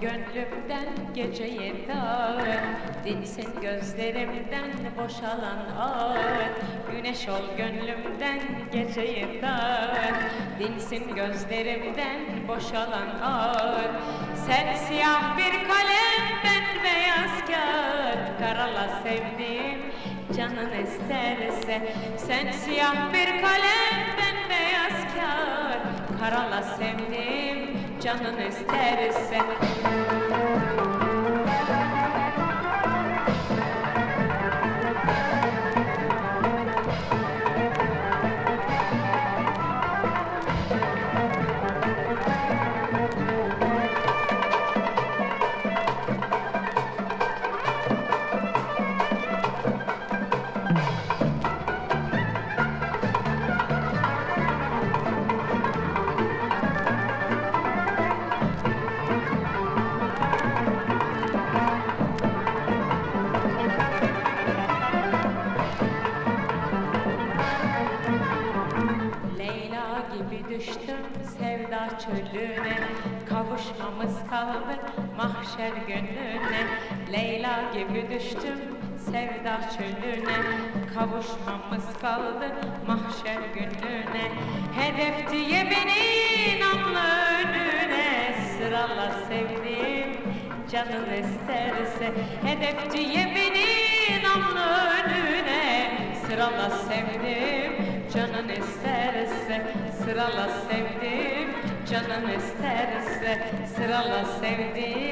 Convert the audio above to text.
gönlümden geceyi dağıt Dinsin gözlerimden boşalan ağıt Güneş ol gönlümden geceyi dağıt Dinsin gözlerimden boşalan ağıt Sen siyah bir kalem ben beyaz kağıt. Karala sevdiğim canın isterse Sen siyah bir kalem ben beyaz kağıt. Karala sevdiğim canın isterse Leyla gibi düştüm sevda çölüne. Kavuşmamız kaldı mahşer gününe. Leyla gibi düştüm sevda çölüne. Kavuşmamız kaldı mahşer gününe. Hedef diye beni namlı önüne. Sırala sevdiğim canın isterse. Hedef diye beni namlı önüne. Sırala sevdim canın isterse Sırala sevdim canın isterse Sırala sevdim